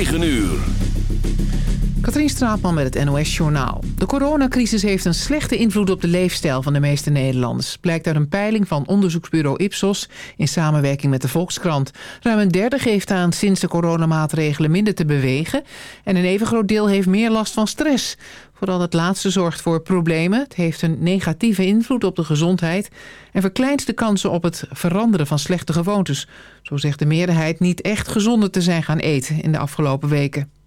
9 uur. Katrien Straatman met het NOS-journaal. De coronacrisis heeft een slechte invloed op de leefstijl van de meeste Nederlanders. Blijkt uit een peiling van onderzoeksbureau Ipsos in samenwerking met de Volkskrant. Ruim een derde geeft aan sinds de coronamaatregelen minder te bewegen. En een even groot deel heeft meer last van stress. Vooral het laatste zorgt voor problemen. Het heeft een negatieve invloed op de gezondheid... en verkleint de kansen op het veranderen van slechte gewoontes. Zo zegt de meerderheid niet echt gezonder te zijn gaan eten in de afgelopen weken.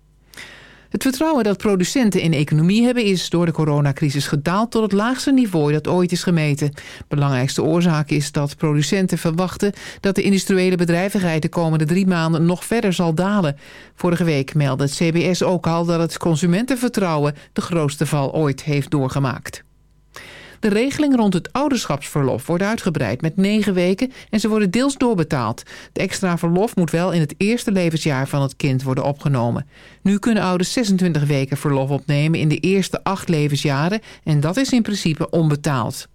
Het vertrouwen dat producenten in economie hebben... is door de coronacrisis gedaald tot het laagste niveau dat ooit is gemeten. Belangrijkste oorzaak is dat producenten verwachten... dat de industriële bedrijvigheid de komende drie maanden nog verder zal dalen. Vorige week meldde het CBS ook al dat het consumentenvertrouwen... de grootste val ooit heeft doorgemaakt. De regeling rond het ouderschapsverlof wordt uitgebreid met negen weken en ze worden deels doorbetaald. De extra verlof moet wel in het eerste levensjaar van het kind worden opgenomen. Nu kunnen ouders 26 weken verlof opnemen in de eerste acht levensjaren en dat is in principe onbetaald.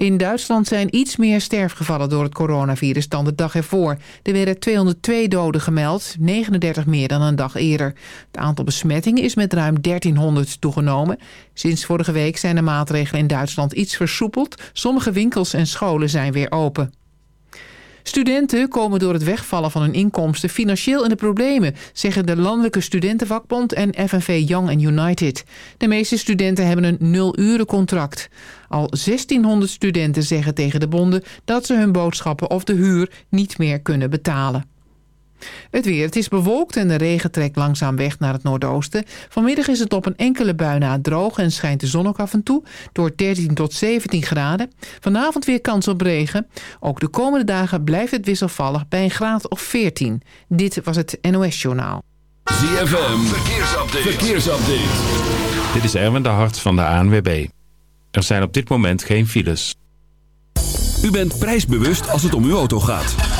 In Duitsland zijn iets meer sterfgevallen door het coronavirus dan de dag ervoor. Er werden 202 doden gemeld, 39 meer dan een dag eerder. Het aantal besmettingen is met ruim 1300 toegenomen. Sinds vorige week zijn de maatregelen in Duitsland iets versoepeld. Sommige winkels en scholen zijn weer open. Studenten komen door het wegvallen van hun inkomsten financieel in de problemen, zeggen de Landelijke Studentenvakbond en FNV Young and United. De meeste studenten hebben een nul-urencontract. Al 1600 studenten zeggen tegen de bonden dat ze hun boodschappen of de huur niet meer kunnen betalen. Het weer. Het is bewolkt en de regen trekt langzaam weg naar het noordoosten. Vanmiddag is het op een enkele bui na droog en schijnt de zon ook af en toe. Door 13 tot 17 graden. Vanavond weer kans op regen. Ook de komende dagen blijft het wisselvallig bij een graad of 14. Dit was het NOS Journaal. ZFM. Verkeersupdate. Verkeersupdate. Dit is Erwin de Hart van de ANWB. Er zijn op dit moment geen files. U bent prijsbewust als het om uw auto gaat.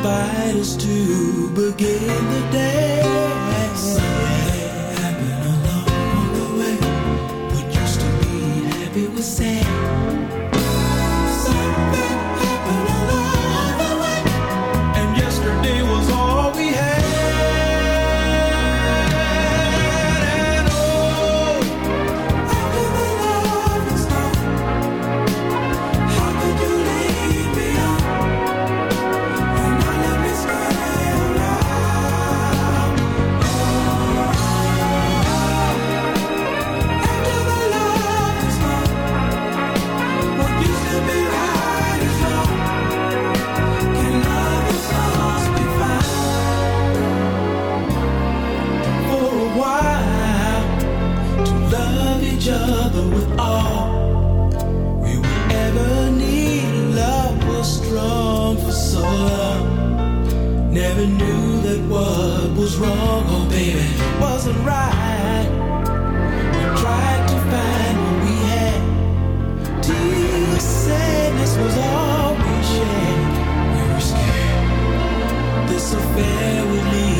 invite us to begin the day. Something happened along the way, but used to be happy with Sam. never knew that what was wrong, oh baby, wasn't right. We tried to find what we had. Till the sadness was all we shared. We were scared this affair would lead.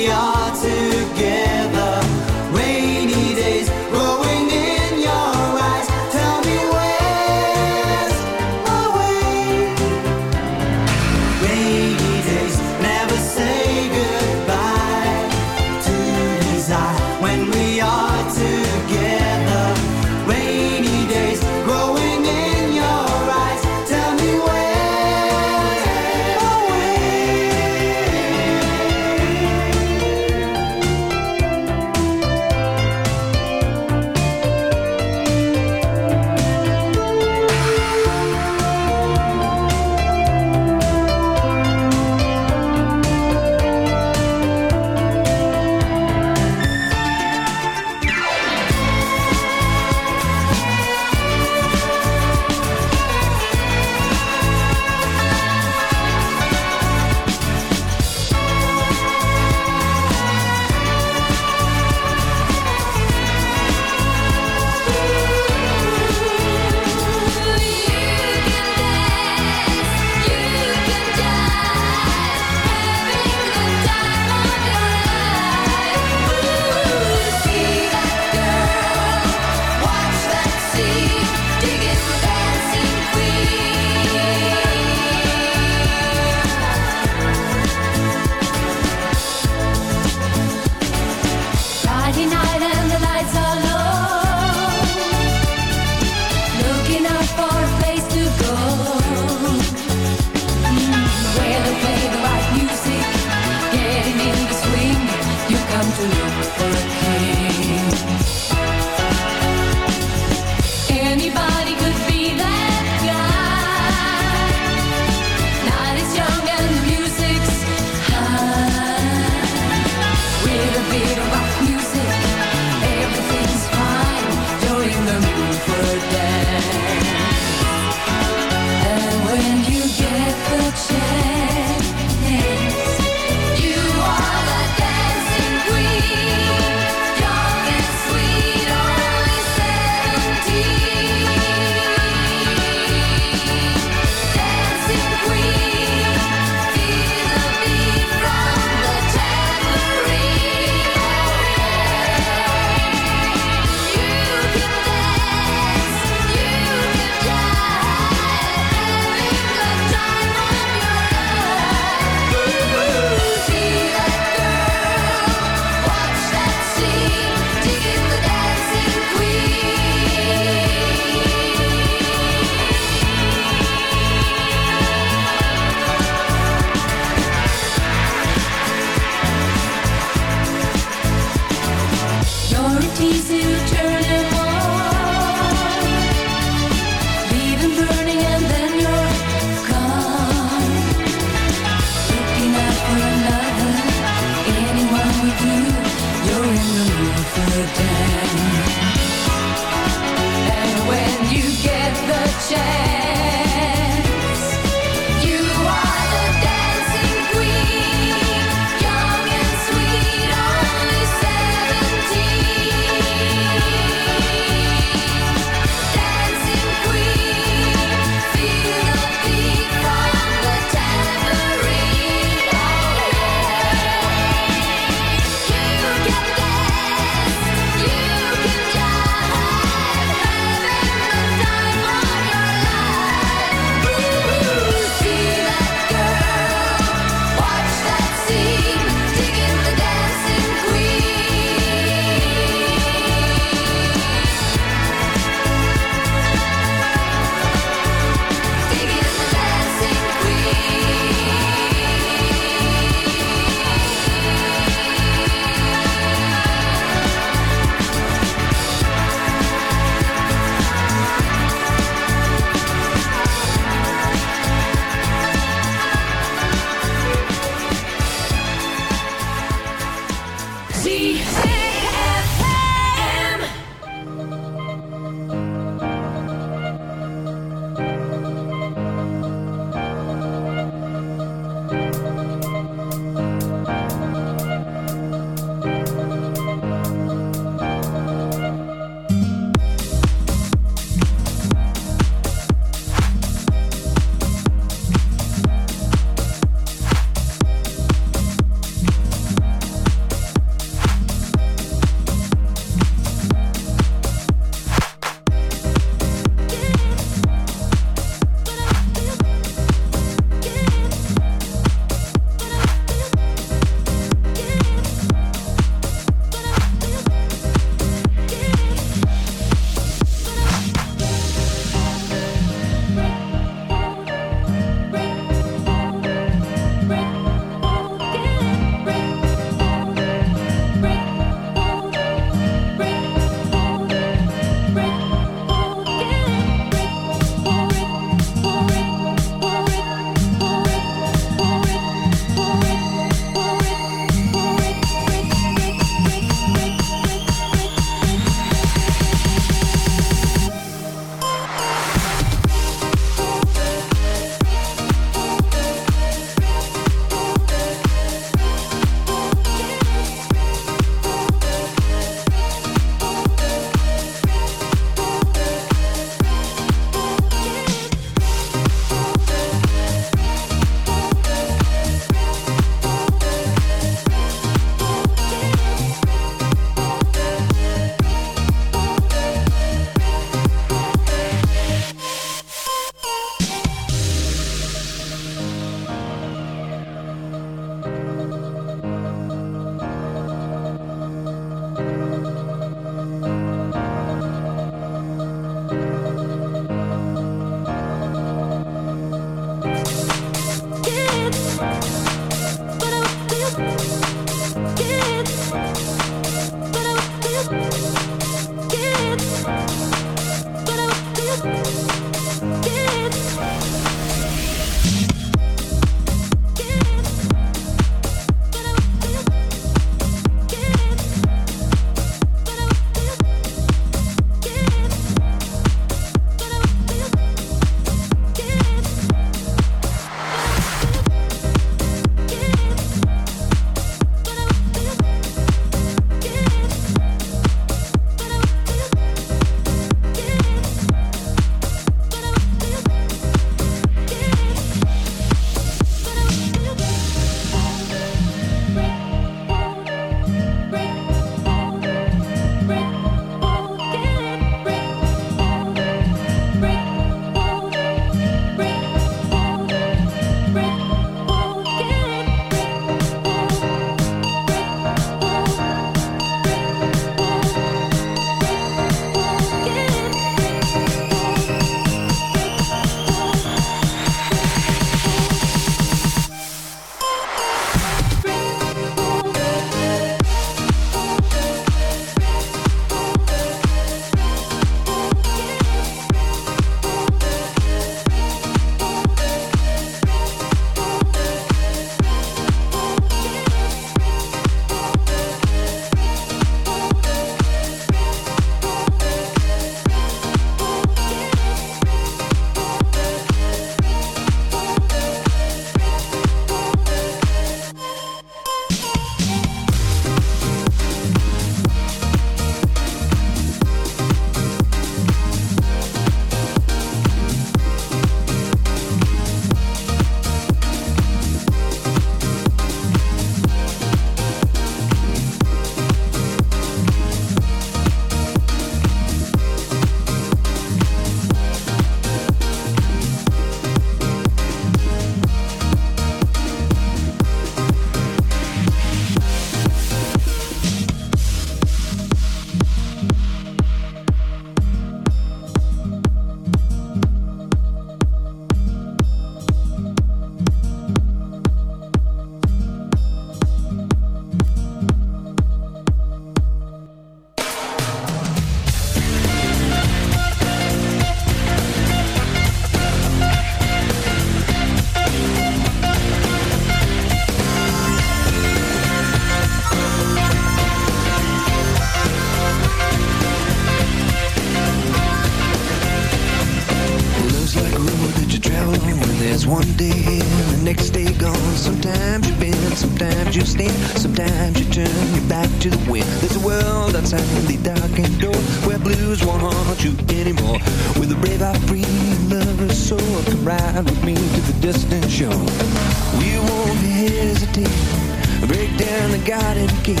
the garden gate.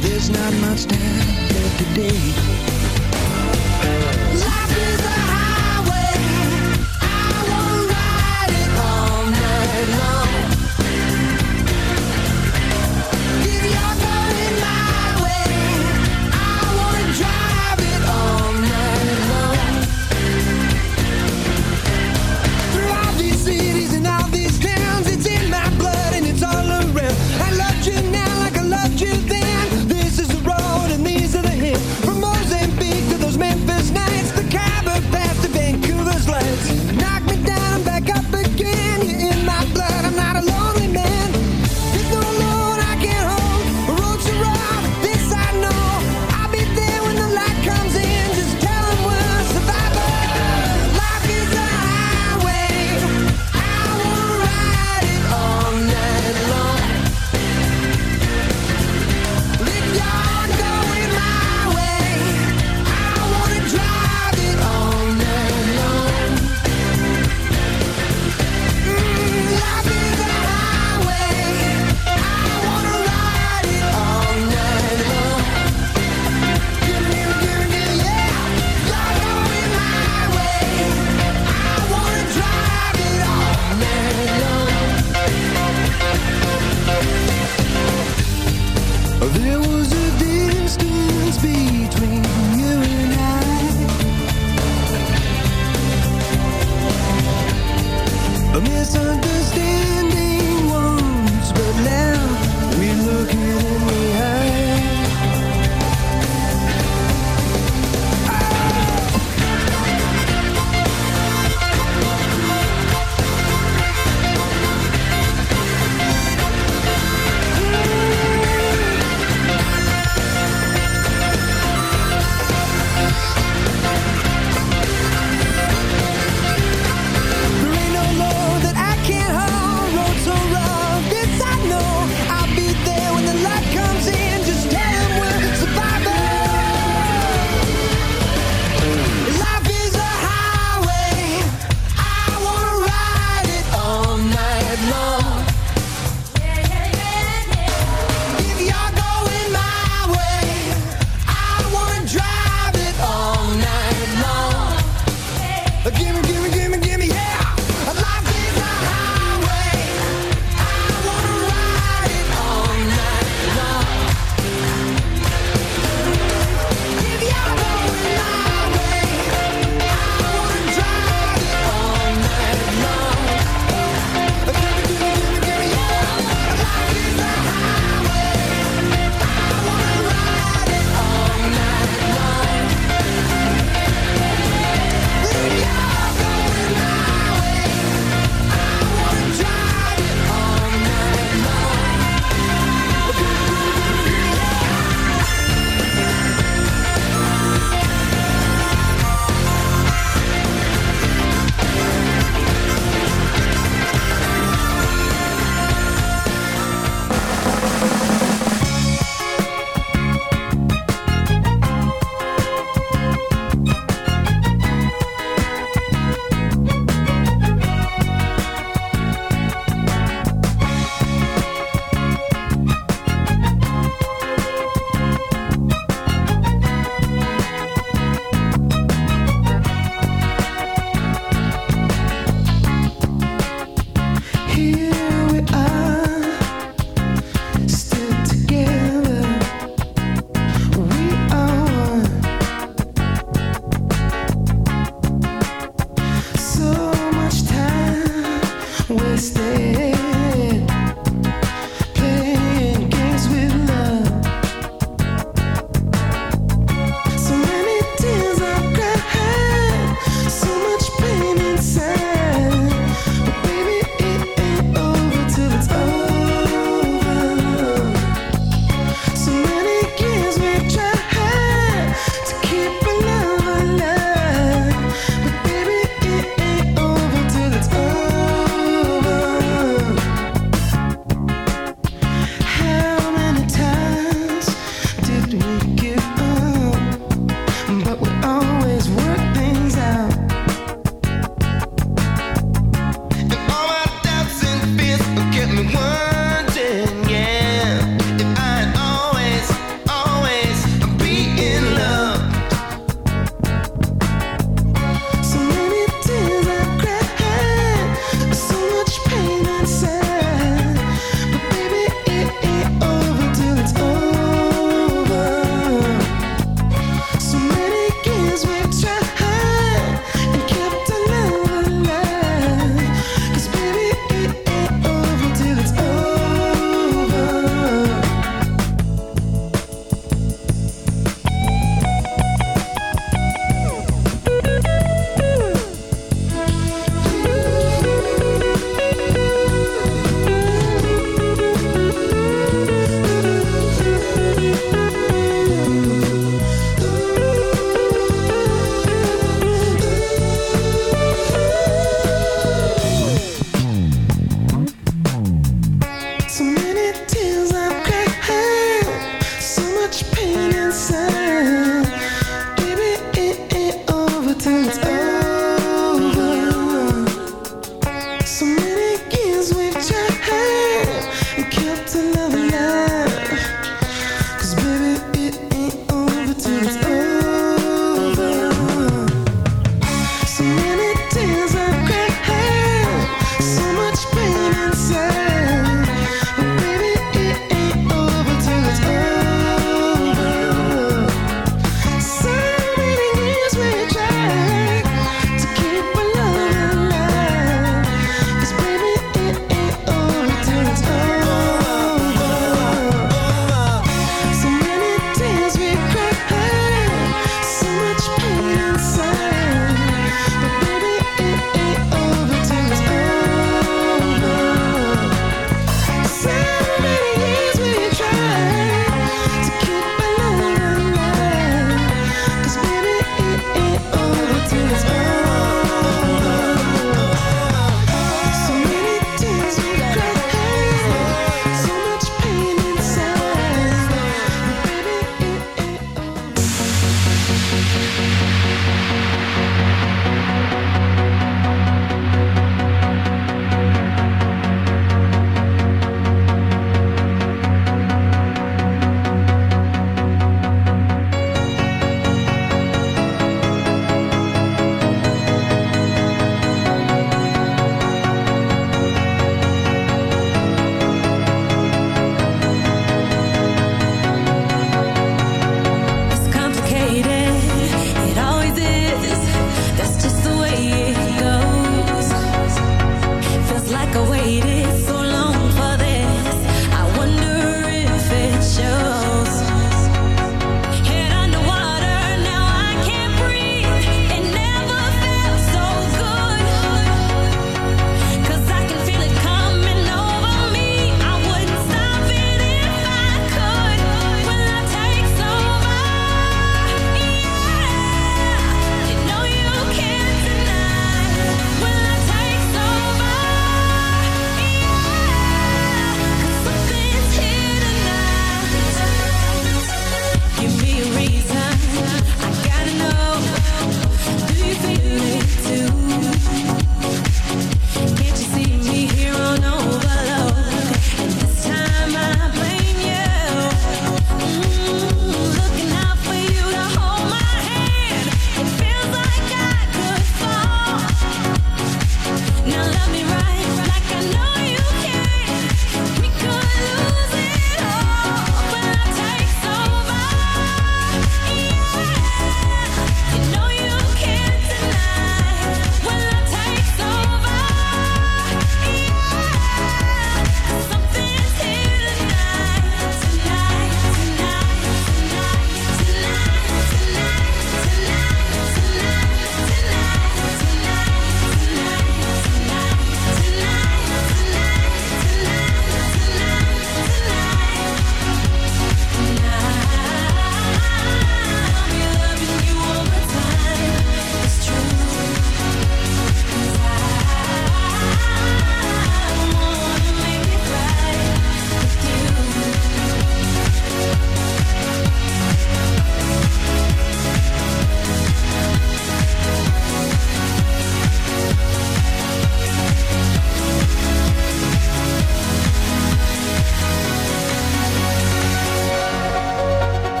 There's not much time left today.